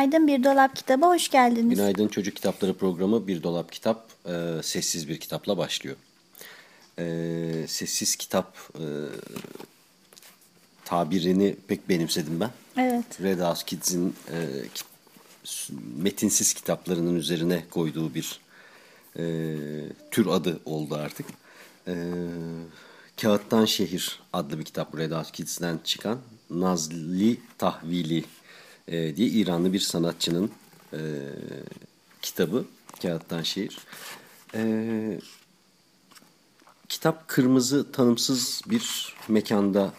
Günaydın Bir Dolap Kitaba hoş geldiniz. Günaydın Çocuk Kitapları programı Bir Dolap Kitap e, sessiz bir kitapla başlıyor. E, sessiz kitap e, tabirini pek benimsedim ben. Evet. Red House Kids'in e, metinsiz kitaplarının üzerine koyduğu bir e, tür adı oldu artık. E, Kağıttan Şehir adlı bir kitap Red House Kids'den çıkan Nazli Tahvili e, diye İranlı bir sanatçının e, kitabı Kağıttan Şehir. E, kitap kırmızı tanımsız bir mekanda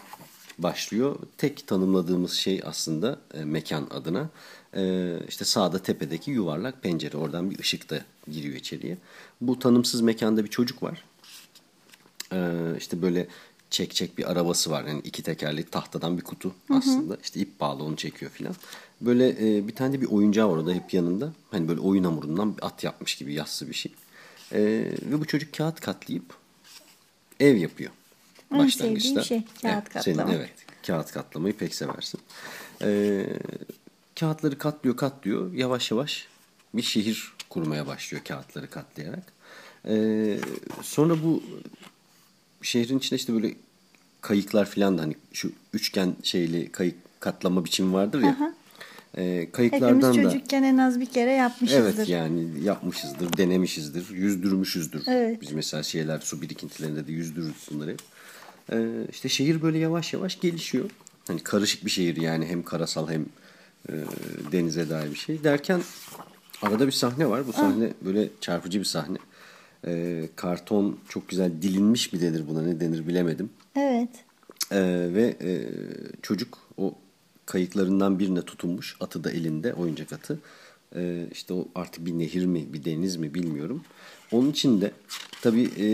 başlıyor. Tek tanımladığımız şey aslında e, mekan adına e, işte sağda tepedeki yuvarlak pencere oradan bir ışık da giriyor içeriye. Bu tanımsız mekanda bir çocuk var. E, işte böyle çek çek bir arabası var. Yani iki tekerli tahtadan bir kutu aslında. İşte ip bağlı onu çekiyor filan. Böyle e, bir tane de bir oyuncağı var orada hep yanında. Hani böyle oyun hamurundan bir at yapmış gibi yassı bir şey. E, ve bu çocuk kağıt katlayıp ev yapıyor. En sevdiğim şey, kağıt Evet, Senin katlamak. evet kağıt katlamayı pek seversin. Ee, kağıtları katlıyor katlıyor yavaş yavaş bir şehir kurmaya başlıyor kağıtları katlayarak. Ee, sonra bu şehrin içinde işte böyle kayıklar falan da hani şu üçgen şeyli kayık katlama biçimi vardır ya. Ee, kayıklardan Hepimiz da çocukken en az bir kere yapmışızdır. Evet yani yapmışızdır, denemişizdir, yüzdürmüşüzdür. Evet. Biz mesela şeyler su birikintilerinde de yüzdürürüz bunları. Ee, işte şehir böyle yavaş yavaş gelişiyor. Hani karışık bir şehir yani hem karasal hem e, denize dair bir şey. Derken arada bir sahne var. Bu sahne böyle çarpıcı bir sahne. Ee, karton çok güzel dilinmiş mi denir buna ne denir bilemedim. Evet. Ee, ve e, çocuk o kayıklarından birine tutunmuş. Atı da elinde oyuncak atı. Ee, işte o artık bir nehir mi bir deniz mi bilmiyorum. Onun için de tabii e,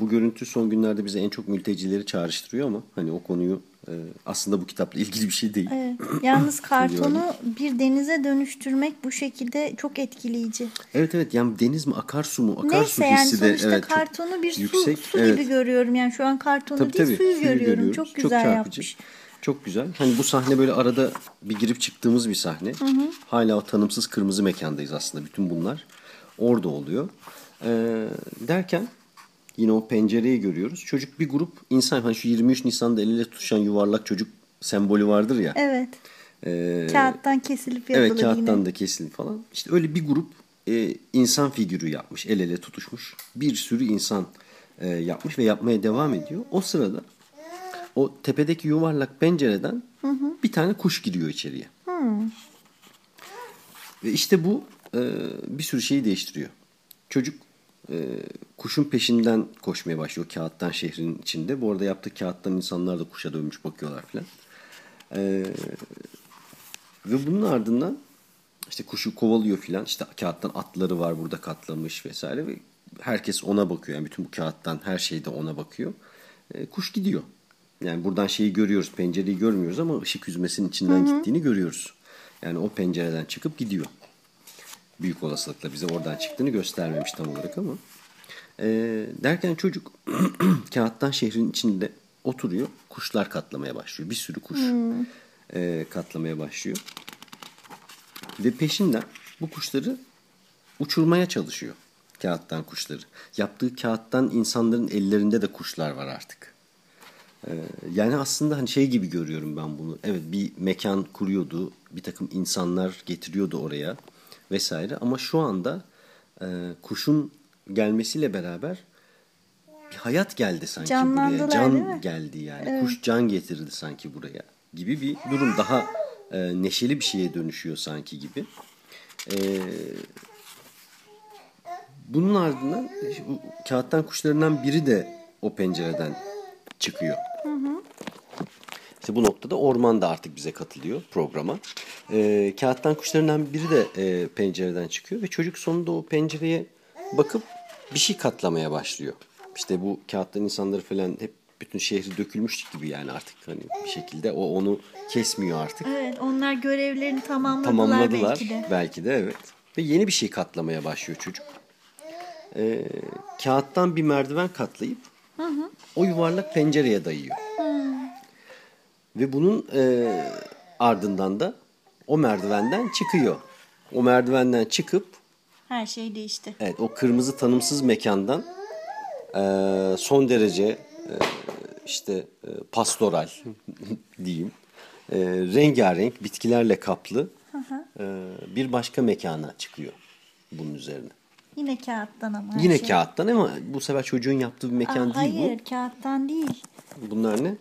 bu görüntü son günlerde bize en çok mültecileri çağrıştırıyor ama hani o konuyu e, aslında bu kitapla ilgili bir şey değil. Evet. Yalnız kartonu bir denize dönüştürmek bu şekilde çok etkileyici. Evet evet yani deniz mi akarsu mu akarsu Neyse yani hissi de sonuçta evet, çok kartonu bir su, yüksek. su Evet. gibi görüyorum. Yani şu an kartonu Tabii değil tabii suyu, suyu görüyorum. görüyoruz. Çok güzel çarpıcı. yapmış. Çok güzel. Hani bu sahne böyle arada bir girip çıktığımız bir sahne. Hala o tanımsız kırmızı mekandayız aslında. Bütün bunlar orada oluyor. Ee, derken yine o pencereyi görüyoruz. Çocuk bir grup insan. Hani şu 23 Nisan'da el ele tutuşan yuvarlak çocuk sembolü vardır ya. Evet. Ee, Kağıttan kesilip yapılır Evet kağıttan yine. da kesildi falan. İşte öyle bir grup e, insan figürü yapmış. El ele tutuşmuş. Bir sürü insan e, yapmış ve yapmaya devam ediyor. O sırada o tepedeki yuvarlak pencereden bir tane kuş giriyor içeriye. Ve işte bu e, bir sürü şeyi değiştiriyor. Çocuk e, kuşun peşinden koşmaya başlıyor kağıttan şehrin içinde. Bu arada yaptığı kağıttan insanlar da kuşa dönmüş bakıyorlar filan. E, ve bunun ardından işte kuşu kovalıyor filan. İşte kağıttan atları var burada katlamış vesaire. Ve herkes ona bakıyor. Yani bütün bu kağıttan her şey de ona bakıyor. E, kuş gidiyor. Yani buradan şeyi görüyoruz. Pencereyi görmüyoruz ama ışık yüzmesinin içinden gittiğini görüyoruz. Yani o pencereden çıkıp gidiyor. Büyük olasılıkla bize oradan çıktığını göstermemiş tam olarak ama. E, derken çocuk kağıttan şehrin içinde oturuyor. Kuşlar katlamaya başlıyor. Bir sürü kuş e, katlamaya başlıyor. Ve peşinden bu kuşları uçurmaya çalışıyor. Kağıttan kuşları. Yaptığı kağıttan insanların ellerinde de kuşlar var artık. Ee, yani aslında hani şey gibi görüyorum ben bunu. Evet bir mekan kuruyordu. Bir takım insanlar getiriyordu oraya vesaire. Ama şu anda e, kuşun gelmesiyle beraber bir hayat geldi sanki buraya. Can geldi yani. Kuş can getirdi sanki buraya gibi bir durum. Daha e, neşeli bir şeye dönüşüyor sanki gibi. E, bunun ardından e, kağıttan kuşlarından biri de o pencereden çıkıyor. İşte bu noktada orman da artık bize katılıyor programa. E, kağıttan kuşlarından biri de e, pencereden çıkıyor ve çocuk sonunda o pencereye bakıp bir şey katlamaya başlıyor. İşte bu kağıttan insanları falan hep bütün şehri dökülmüş gibi yani artık hani bir şekilde o onu kesmiyor artık. Evet onlar görevlerini tamamladılar, Tamamladılar belki de. belki de evet. Ve yeni bir şey katlamaya başlıyor çocuk. Ee, kağıttan bir merdiven katlayıp o yuvarlak pencereye dayıyor. Ve bunun e, ardından da o merdivenden çıkıyor. O merdivenden çıkıp Her şey değişti. evet o kırmızı tanımsız mekandan e, son derece e, işte e, pastoral diyeyim e, rengarenk bitkilerle kaplı e, bir başka mekana çıkıyor bunun üzerine. Yine kağıttan ama. Yine şey. kağıttan ama bu sefer çocuğun yaptığı bir mekan Aa, değil hayır kağıttan değil. bu. Bunlar ne?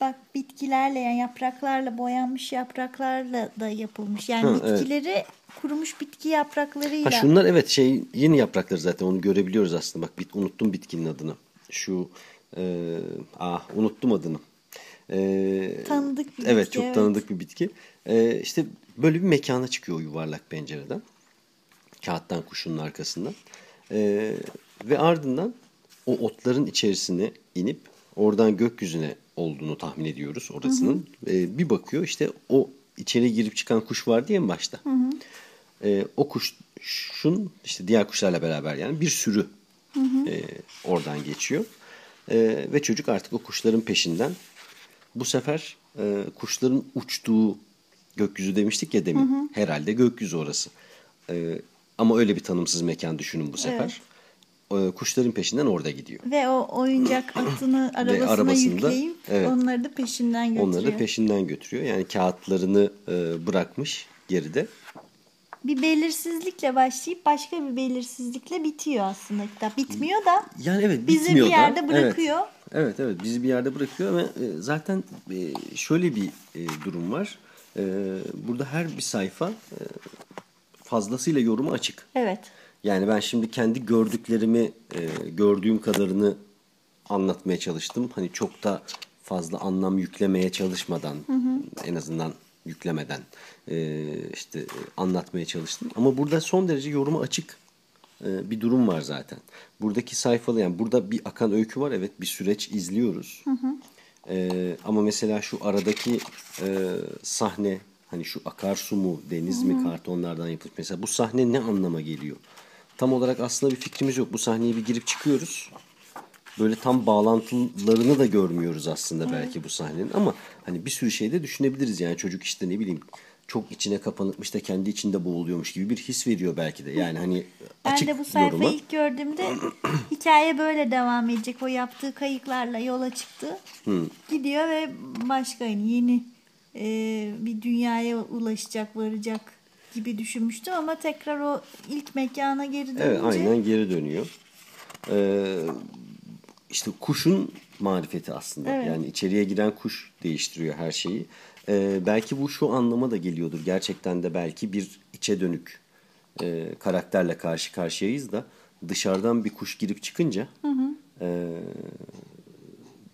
Bak bitkilerle yani yapraklarla boyanmış yapraklarla da yapılmış. Yani Ha, evet. bitkileri kurumuş bitki yapraklarıyla. Ha şunlar evet şey yeni yaprakları zaten onu görebiliyoruz aslında. Bak bit, unuttum bitkinin adını. Şu e, ah unuttum adını. E, Tanıdık bir Evet bitki, çok evet. tanıdık bir bitki. E, işte böyle bir mekana çıkıyor o yuvarlak pencereden. Kağıttan kuşunun arkasından. E, ve ardından o otların içerisine inip oradan gökyüzüne olduğunu tahmin ediyoruz orasının. E, bir bakıyor işte o içeri girip çıkan kuş vardı ya en başta. E, o kuşun işte diğer kuşlarla beraber yani bir sürü e, oradan geçiyor. E, ve çocuk artık o kuşların peşinden bu sefer e, kuşların uçtuğu gökyüzü demiştik ya demin. Herhalde gökyüzü orası. E, ama öyle bir tanımsız mekan düşünün bu sefer. E, kuşların peşinden orada gidiyor. Ve o oyuncak atını arabasına arabasında, yükleyip evet. onları da peşinden götürüyor. Onları da peşinden götürüyor. Yani kağıtlarını e, bırakmış geride. bir belirsizlikle başlayıp başka bir belirsizlikle bitiyor aslında kitap. Bitmiyor da Yani evet bizi bitmiyor bir da. yerde Evet. bırakıyor. Evet evet bizi bir yerde bırakıyor ama e, zaten e, şöyle bir durum var. Burada her bir sayfa fazlasıyla yoruma açık. Evet. Yani ben şimdi kendi gördüklerimi e, gördüğüm kadarını anlatmaya çalıştım. Hani çok da fazla anlam yüklemeye çalışmadan en azından yüklemeden e, işte e, anlatmaya çalıştım. Ama burada son derece yoruma açık e, bir durum var zaten. Buradaki sayfalı yani burada bir akan öykü var evet bir süreç izliyoruz. E, ama mesela şu aradaki e, sahne hani şu akarsu mu deniz mi kartonlardan yapılmış mesela bu sahne ne anlama geliyor? Tam olarak aslında bir fikrimiz yok. Bu sahneye bir girip çıkıyoruz. Böyle tam bağlantılarını da görmüyoruz aslında belki bu sahnenin ama hani bir sürü şey de düşünebiliriz yani çocuk işte ne bileyim çok içine kapanıkmış da kendi içinde boğuluyormuş gibi bir his veriyor belki de. Yani hani Ben açık de bu sayfayı yoruma. ilk gördüğümde hikaye böyle devam edecek. O yaptığı kayıklarla yola çıktı. Gidiyor ve başka yani yeni e, bir dünyaya ulaşacak, varacak gibi düşünmüştüm ama tekrar o ilk mekana geri dönünce Evet aynen geri dönüyor. Ee, işte kuşun marifeti aslında. Evet. Yani içeriye giren kuş değiştiriyor her şeyi. Ee, belki bu şu anlama da geliyordur. Gerçekten de belki bir içe dönük e, karakterle karşı karşıyayız da dışarıdan bir kuş girip çıkınca e,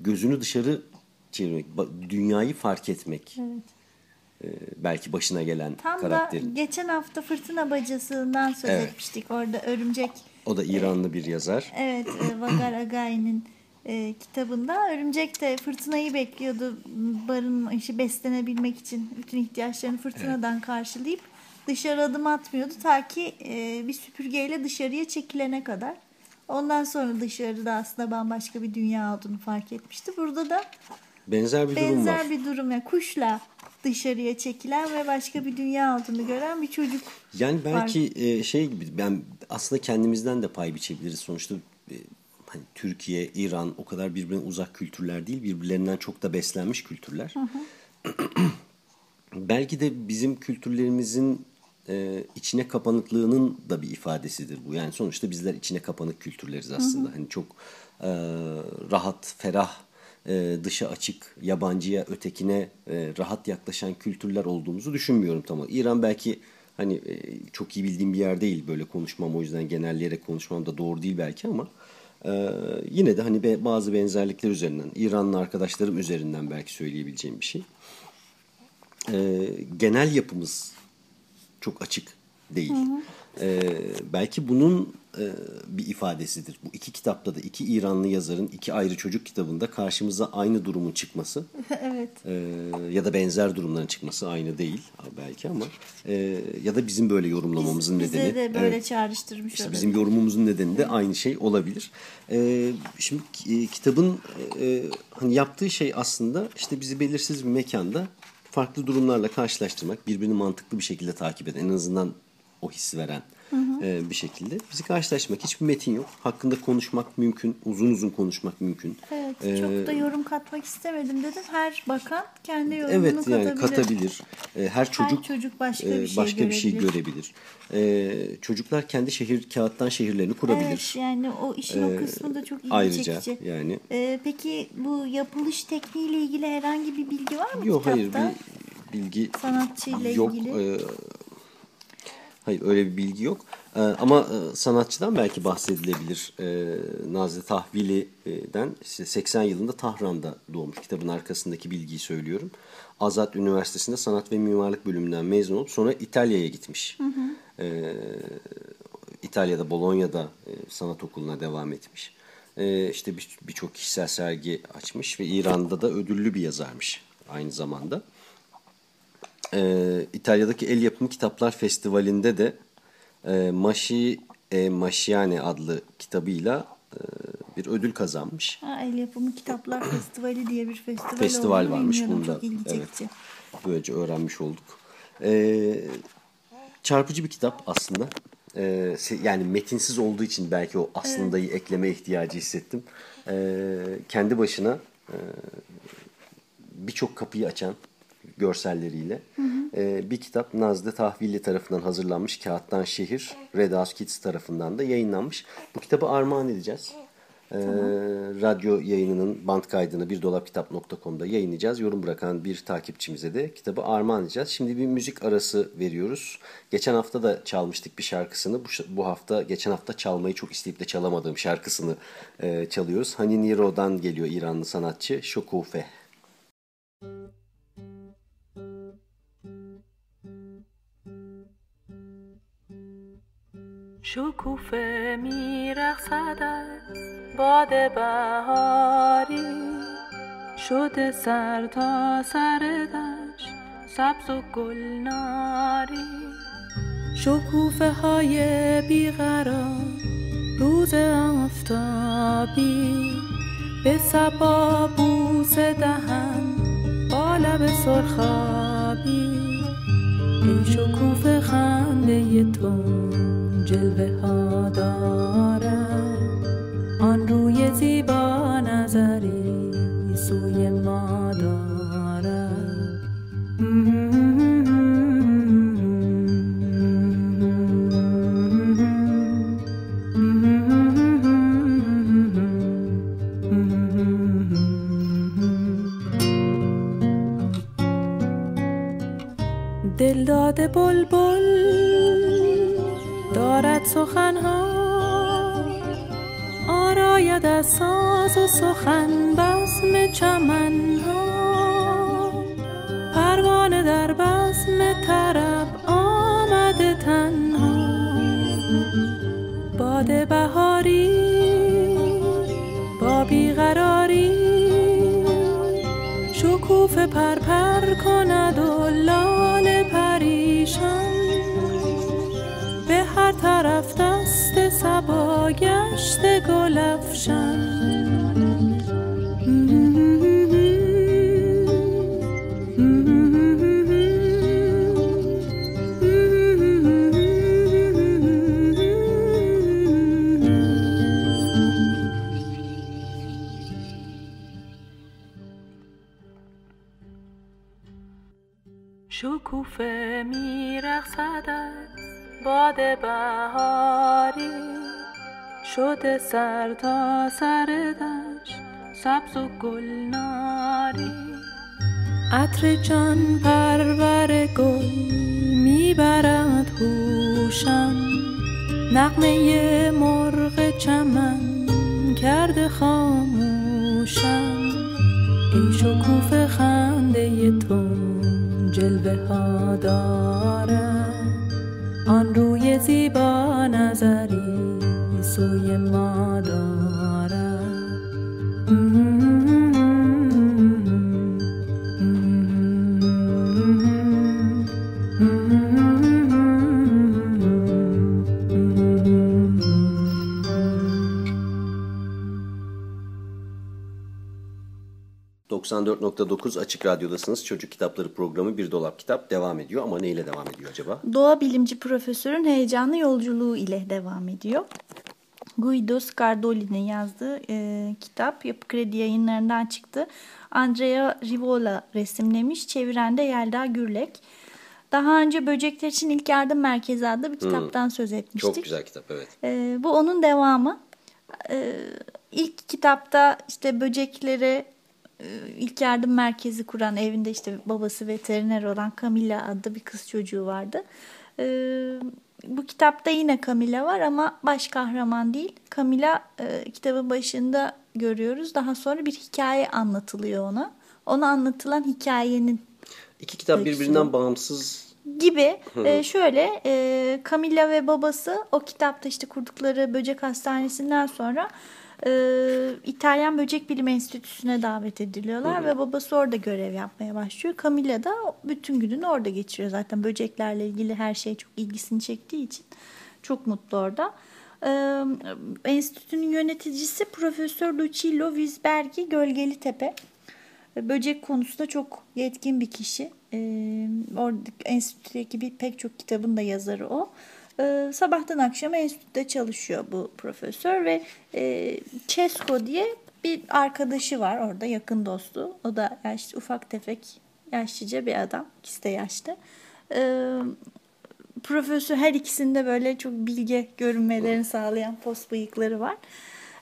gözünü dışarı çevirmek, dünyayı fark etmek. E, belki başına gelen Tam karakterin. da geçen hafta fırtına bacasından söz Evet. etmiştik. Orada örümcek O da İranlı bir yazar. Evet, e, Vagar Agai'nin e, kitabında örümcek de fırtınayı bekliyordu. Barınma işi beslenebilmek için bütün ihtiyaçlarını fırtınadan karşılayıp dışarı adım atmıyordu ta ki e, bir süpürgeyle dışarıya çekilene kadar. Ondan sonra dışarıda aslında bambaşka bir dünya olduğunu fark etmişti. Burada da Benzer bir durum var. benzer bir durum yani kuşla dışarıya çekilen ve başka bir dünya olduğunu gören bir çocuk. Yani belki e, şey gibi ben aslında kendimizden de pay biçebiliriz. Sonuçta e, hani Türkiye, İran o kadar birbirine uzak kültürler değil. Birbirlerinden çok da beslenmiş kültürler. belki de bizim kültürlerimizin e, içine kapanıklığının da bir ifadesidir bu. Yani sonuçta bizler içine kapanık kültürleriz aslında. Hani çok e, rahat, ferah, e, dışa açık, yabancıya, ötekine e, rahat yaklaşan kültürler olduğumuzu düşünmüyorum tamam. İran belki hani e, çok iyi bildiğim bir yer değil böyle konuşmam o yüzden genelleyerek konuşmam da doğru değil belki ama yine de hani bazı benzerlikler üzerinden, İranlı arkadaşlarım üzerinden belki söyleyebileceğim bir şey. Genel yapımız çok açık değil. Ee, belki bunun e, bir ifadesidir. Bu iki kitapta da iki İranlı yazarın iki ayrı çocuk kitabında karşımıza aynı durumun çıkması evet. e, ya da benzer durumların çıkması aynı değil belki ama e, ya da bizim böyle yorumlamamızın Biz, nedeni. Bize de böyle evet, çağrıştırmış işte olabilir. bizim yorumumuzun nedeni de aynı şey olabilir. E, şimdi e, kitabın e, hani yaptığı şey aslında işte bizi belirsiz bir mekanda farklı durumlarla karşılaştırmak, birbirini mantıklı bir şekilde takip eden, en azından o hissi veren e, bir şekilde. Bizi karşılaştırmak, hiçbir metin yok. Hakkında konuşmak mümkün, uzun uzun konuşmak mümkün. Evet, E, çok da yorum katmak istemedim dedim. Her bakan kendi yorumunu Evet yani katabilir. katabilir. E, her çocuk, çocuk başka e, bir şey başka bir şey görebilir. görebilir. E, çocuklar kendi şehir kağıttan şehirlerini kurabilir. Evet yani o işin o kısmı da çok ilgi ayrıca çekici. yani. Ee, peki bu yapılış tekniğiyle ilgili herhangi bir bilgi var mı Yok kitapta? hayır bir bilgi Sanatçıyla yok. ilgili. E, hayır öyle bir bilgi yok. E, ama e, sanatçıdan belki bahsedilebilir. E, Nazlı Tahvili'den işte 80 yılında Tahran'da doğmuş. Kitabın arkasındaki bilgiyi söylüyorum. Azat Üniversitesi'nde sanat ve mimarlık bölümünden mezun olup sonra İtalya'ya gitmiş. E, İtalya'da Bologna'da e, sanat okuluna devam etmiş. E, işte bir- birçok kişisel sergi açmış ve İran'da da ödüllü bir yazarmış aynı zamanda. E, İtalya'daki El Yapımı Kitaplar Festivali'nde de e, Mashi e Mashiane adlı kitabıyla e, bir ödül kazanmış. Ha, El Yapımı Kitaplar Festivali diye bir festival, Festival varmış bunda. Çok ilgi Evet. Böylece öğrenmiş olduk. Ee, çarpıcı bir kitap aslında. Se- yani metinsiz olduğu için belki o aslındayı ekleme ihtiyacı hissettim. Ee, kendi başına e, birçok kapıyı açan görselleriyle e, bir kitap Nazlı Tahvilli tarafından hazırlanmış Kağıttan Şehir Red House Kids tarafından da yayınlanmış. Bu kitabı armağan edeceğiz. Ee, radyo yayınının band kaydını birdolapkitap.com'da yayınlayacağız. Yorum bırakan bir takipçimize de kitabı armağan edeceğiz. Şimdi bir müzik arası veriyoruz. Geçen hafta da çalmıştık bir şarkısını. Bu, bu hafta geçen hafta çalmayı çok isteyip de çalamadığım şarkısını e, çalıyoruz. Hani Niro'dan geliyor İranlı sanatçı Şokufe. شکوفه میرقصد از باد بهاری. شده سر تا سر دشت سبز و گلناری. شکوفه های بیقرار روز آفتابی. به سبا بوس دهن با لب سرخابی. این شکوفه خنده تو جلوه ها دارد آن روی زیبا نظری سوی ما دارد دلداد بلبل دارد سخنها. آراید از ساز و سخن بزم چمنها. پروانه در بزم طرب آمده تنها. باد بهاری با بیقراری شکوفه پرپر کند و لال طرف دست سبا گشت گل شکوفه میرقصد از باد بهاری شده سر تا سر دشت سبز و گلناری. عطر جان پرور گل می‌برد هوشم نغمه مرغ چمن کرده خاموشم. ای شکوف خنده تو جلوه ها آن روی زیبا نظری سوی ما داره ...94.9 Açık Radyo'dasınız. Çocuk Kitapları programı Bir Dolap Kitap devam ediyor. Ama neyle devam ediyor acaba? Doğa bilimci profesörün heyecanlı yolculuğu ile devam ediyor. Guido Scardoli'nin yazdığı e, kitap Yapı Kredi yayınlarından çıktı. Andrea Rivola resimlemiş, çeviren de Yelda Gürlek. Daha önce Böcekler için İlk Yardım Merkezi adlı bir kitaptan söz etmiştik. Çok güzel kitap evet. E, bu onun devamı. E, ilk kitapta işte böcekleri e, ilk yardım merkezi kuran evinde işte babası veteriner olan Camilla adlı bir kız çocuğu vardı. E, bu kitapta yine Camilla var ama baş kahraman değil. Camilla e, kitabın başında görüyoruz. Daha sonra bir hikaye anlatılıyor ona. Ona anlatılan hikayenin İki kitap Öyküsü. birbirinden bağımsız gibi e, şöyle e, Camilla ve babası o kitapta işte kurdukları böcek hastanesinden sonra e, İtalyan Böcek Bilim Enstitüsü'ne davet ediliyorlar ve babası orada görev yapmaya başlıyor. Camilla da bütün gününü orada geçiriyor zaten böceklerle ilgili her şey çok ilgisini çektiği için çok mutlu orada. E, enstitünün yöneticisi Profesör Lucillo Visbergi Gölgeli Tepe. Böcek konusunda çok yetkin bir kişi. Ee, orada enstitüdeki bir pek çok kitabın da yazarı o. Ee, sabahtan akşama enstitüde çalışıyor bu profesör ve e, Cesco diye bir arkadaşı var orada yakın dostu. O da yaşlı, ufak tefek yaşlıca bir adam. İkisi de yaşlı. Ee, profesör her ikisinde böyle çok bilge görünmelerini sağlayan pos bıyıkları var.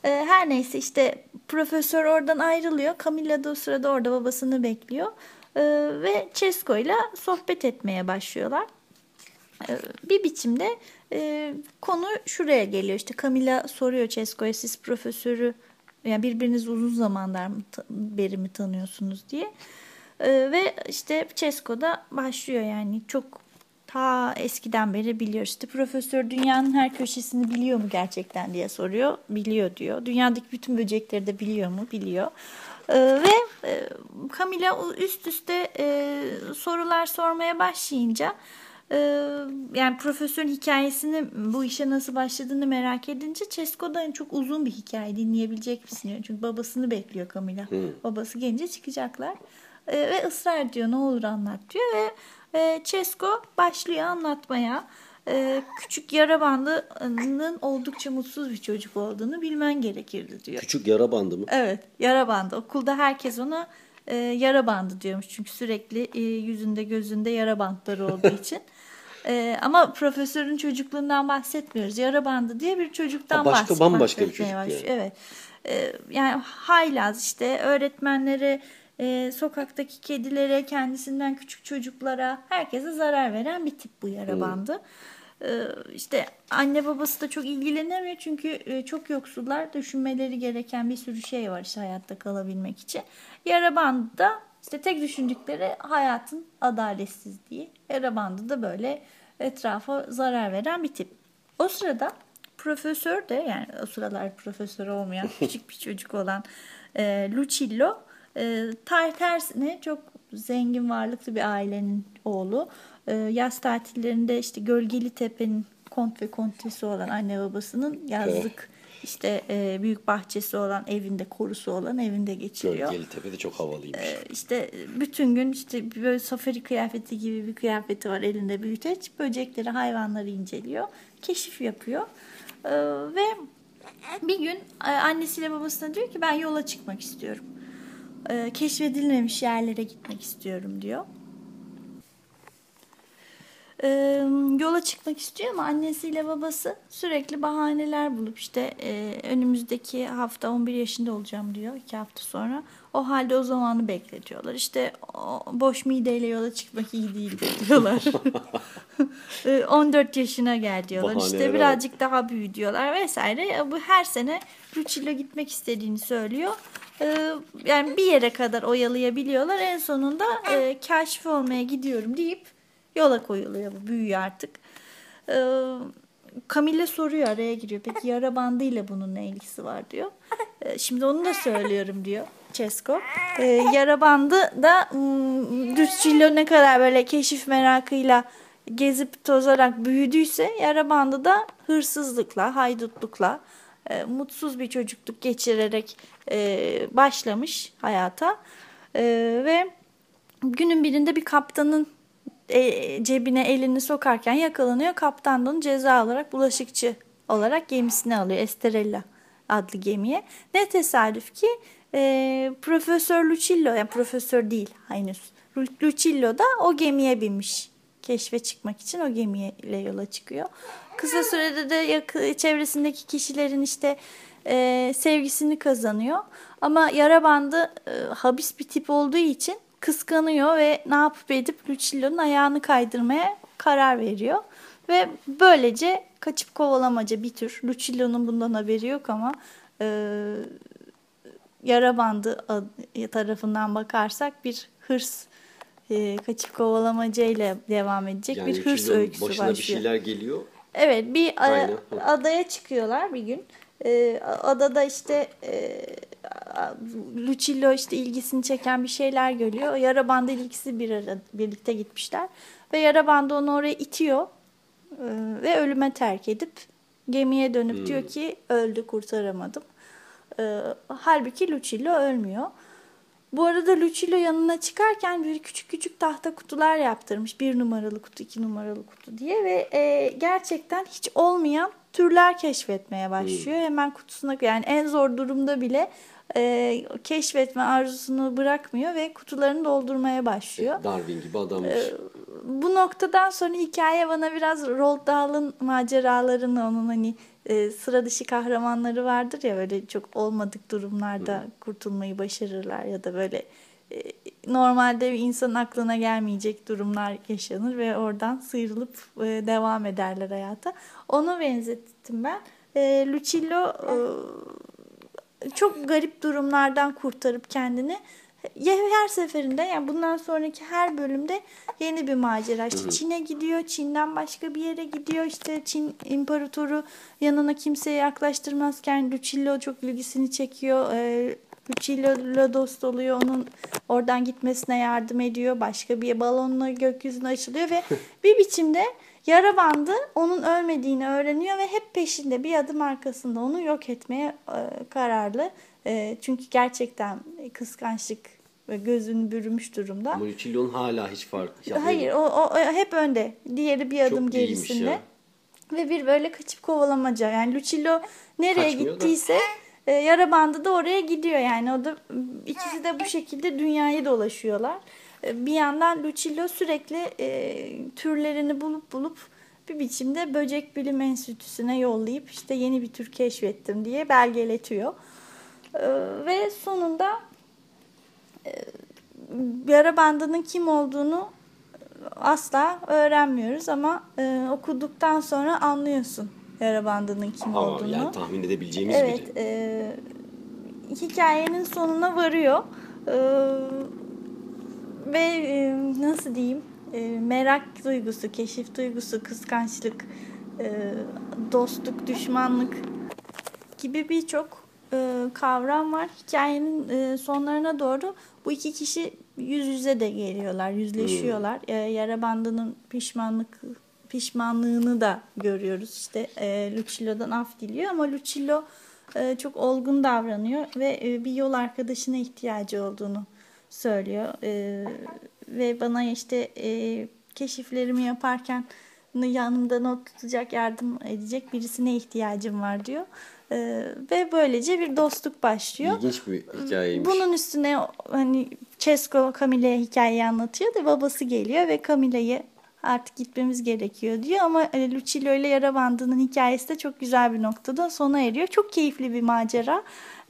Ee, her neyse işte profesör oradan ayrılıyor. Camilla da o sırada orada babasını bekliyor. Ee, ve Cesco ile sohbet etmeye başlıyorlar. Ee, bir biçimde e, konu şuraya geliyor. İşte Camilla soruyor Cesco'ya siz profesörü yani birbirinizi uzun zamanlar mı, beri mi tanıyorsunuz diye. Ee, ve işte Cesco da başlıyor yani çok ta eskiden beri biliyor. İşte profesör dünyanın her köşesini biliyor mu gerçekten diye soruyor. Biliyor diyor. Dünyadaki bütün böcekleri de biliyor mu? Biliyor. Ee, ve e, Camilla üst üste e, sorular sormaya başlayınca e, yani profesörün hikayesini bu işe nasıl başladığını merak edince Cesco da çok uzun bir hikaye dinleyebilecek misin? diyor. Çünkü babasını bekliyor Camilla. Babası gelince çıkacaklar. E, ve ısrar ediyor ne olur anlat diyor ve e, Cesco başlıyor anlatmaya. E, küçük yara bandının oldukça mutsuz bir çocuk olduğunu bilmen gerekirdi diyor. küçük yara bandı mı? Evet yara bandı. Okulda herkes ona e, yara bandı diyormuş. Çünkü sürekli e, yüzünde gözünde yara bantları olduğu için. E, ama profesörün çocukluğundan bahsetmiyoruz. Yara bandı diye bir çocuktan Ha, başka, bahs- bambaşka bir bahsetmeye çocuk başlıyor. Evet. E, yani haylaz işte öğretmenlere, e, sokaktaki kedilere, kendisinden küçük çocuklara, herkese zarar veren bir tip bu yara bandı. E, işte anne babası da çok ilgilenemiyor çünkü e, çok yoksullar düşünmeleri gereken bir sürü şey var işte hayatta kalabilmek için. Yara bandı da işte tek düşündükleri hayatın adaletsizliği. Yara bandı da böyle etrafa zarar veren bir tip. O sırada profesör de yani o sıralar profesör olmayan küçük bir çocuk olan e, Lucillo e, tar tersine çok zengin varlıklı bir ailenin oğlu. E, yaz tatillerinde işte Gölgeli Tepe'nin kont ve kontesi olan anne babasının yazlık işte e, büyük bahçesi olan evinde korusu olan evinde geçiriyor. Gölgeli Tepe'de çok havalıymış. Ee, işte bütün gün işte böyle safari kıyafeti gibi bir kıyafeti var elinde büyüteç. Böcekleri, hayvanları inceliyor. Keşif yapıyor. Ee, ve bir gün e, annesiyle babasına diyor ki ben yola çıkmak istiyorum. Ee, keşfedilmemiş yerlere gitmek istiyorum diyor. E, yola çıkmak istiyor ama annesiyle babası sürekli bahaneler bulup işte e, önümüzdeki hafta 11 yaşında olacağım diyor iki hafta sonra. O halde o zamanı bekletiyorlar. İşte o, boş mideyle yola çıkmak iyi değil diyorlar. E, 14 yaşına gel diyorlar. Bahanelere işte birazcık daha büyü diyorlar vesaire. Bu her sene Lucillo gitmek istediğini söylüyor. Yani bir yere kadar oyalayabiliyorlar. En sonunda e, kaşif olmaya gidiyorum deyip yola koyuluyor bu büyüyor artık. E, Camille soruyor araya giriyor. Peki yara bandıyla bunun ne ilgisi var diyor. E, şimdi onu da söylüyorum diyor Cesco. E, yara bandı da hmm, Lucillo ne kadar böyle keşif merakıyla gezip tozarak büyüdüyse yara bandı da hırsızlıkla, haydutlukla, e, mutsuz bir çocukluk geçirerek e, başlamış hayata. E, ve günün birinde bir kaptanın e, cebine elini sokarken yakalanıyor. Kaptan da onu ceza olarak bulaşıkçı olarak gemisine alıyor. Esterella adlı gemiye. Ne tesadüf ki e, Profesör Lucillo, yani profesör değil henüz. Lu- Lucillo da o gemiye binmiş. Keşfe çıkmak için o gemiyle yola çıkıyor. Kısa sürede de yakı, çevresindeki kişilerin işte e, sevgisini kazanıyor. Ama yara bandı e, habis bir tip olduğu için kıskanıyor ve ne yapıp edip Lucillo'nun ayağını kaydırmaya karar veriyor. Ve böylece kaçıp kovalamaca bir tür. Lucillo'nun bundan haberi yok ama e, yara bandı tarafından bakarsak bir hırs e, kaçıp kovalamaca ile devam edecek Yani bir hırs öyküsü başına başlıyor. bir şeyler geliyor. Evet bir Aynen, adaya çıkıyorlar bir gün. Ee, adada işte e, Lucillo işte ilgisini çeken bir şeyler görüyor. O Yara bandı ilgisi bir ara, birlikte gitmişler. Ve yara bandı onu oraya itiyor. Ee, ve ölüme terk edip gemiye dönüp Hmm. diyor ki öldü kurtaramadım. Ee, halbuki Lucillo ölmüyor. Bu arada Lucillo yanına çıkarken bir küçük küçük tahta kutular yaptırmış. Bir numaralı kutu, iki numaralı kutu diye ve e, gerçekten hiç olmayan türler keşfetmeye başlıyor. Hemen kutusuna yani en zor durumda bile e, keşfetme arzusunu bırakmıyor ve kutularını doldurmaya başlıyor. Darwin gibi adammış. Ee, bu noktadan sonra hikaye bana biraz Roald Dahl'ın maceralarını onun hani e, sıra dışı kahramanları vardır ya böyle çok olmadık durumlarda kurtulmayı başarırlar ya da böyle e, normalde bir insanın aklına gelmeyecek durumlar yaşanır ve oradan sıyrılıp e, devam ederler hayata. Onu benzettim ben. E, Lucillo e, çok garip durumlardan kurtarıp kendini ya her seferinde yani bundan sonraki her bölümde yeni bir macera. İşte Çin'e gidiyor, Çin'den başka bir yere gidiyor. İşte Çin imparatoru yanına kimseye yaklaştırmazken Lucillo çok ilgisini çekiyor. Ee, Lucillo'la dost oluyor. Onun oradan gitmesine yardım ediyor. Başka bir balonla gökyüzüne açılıyor ve bir biçimde yara bandı onun ölmediğini öğreniyor ve hep peşinde bir adım arkasında onu yok etmeye e, kararlı. E, çünkü gerçekten kıskançlık ve gözünü bürümüş durumda. Ama Lucillo'nun hala hiç fark. Ya Hayır o, o, o hep önde. Diğeri bir adım Çok gerisinde. ya. Ve bir böyle kaçıp kovalamaca. Yani Lucillo nereye Kaçmıyor da. gittiyse e, yara bandı da oraya gidiyor. Yani o da ikisi de bu şekilde dünyayı dolaşıyorlar. E, bir yandan Lucillo sürekli e, türlerini bulup bulup bir biçimde böcek bilim enstitüsüne yollayıp işte yeni bir tür keşfettim diye belgeletiyor. E, ve sonunda yara bandının kim olduğunu asla öğrenmiyoruz ama e, okuduktan sonra anlıyorsun yara bandının kim Ama olduğunu. yani tahmin edebileceğimiz evet, biri. e, hikayenin sonuna varıyor. E, ve e, nasıl diyeyim? E, merak duygusu, keşif duygusu, kıskançlık, e, dostluk, düşmanlık gibi birçok e, kavram var. Hikayenin e, sonlarına doğru bu iki kişi yüz yüze de geliyorlar, yüzleşiyorlar. E, yara bandının pişmanlık pişmanlığını da görüyoruz. İşte e, Lucillo'dan af diliyor ama Lucillo e, çok olgun davranıyor ve e, bir yol arkadaşına ihtiyacı olduğunu söylüyor. E, ve bana işte e, keşiflerimi yaparken yanımda not tutacak, yardım edecek birisine ihtiyacım var diyor. E, ve böylece bir dostluk başlıyor. İlginç bir hikayeymiş. Bunun üstüne hani Cesco Camille'ye hikayeyi anlatıyor da babası geliyor ve Camille'yi Artık gitmemiz gerekiyor diyor ama e, Lucilio ile yara bandının hikayesi de çok güzel bir noktada sona eriyor. Çok keyifli bir macera.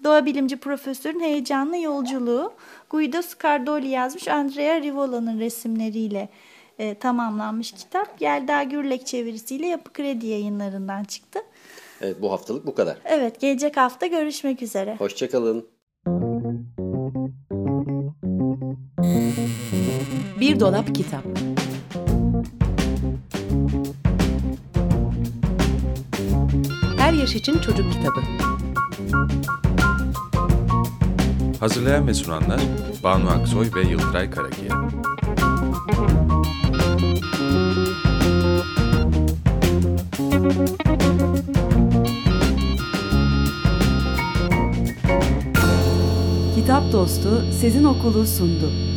Doğa bilimci profesörün heyecanlı yolculuğu. Guido Scardoli yazmış Andrea Rivola'nın resimleriyle e, tamamlanmış kitap. Yelda Gürlek çevirisiyle Yapı Kredi yayınlarından çıktı. Evet bu haftalık bu kadar. Evet gelecek hafta görüşmek üzere. Hoşçakalın. Bir dolap kitap. Her yaş için çocuk kitabı. Hazırlayan ve sunanlar Banu Aksoy ve Yıldıray Karakiya. Kitap Dostu Sezin Okulu sundu.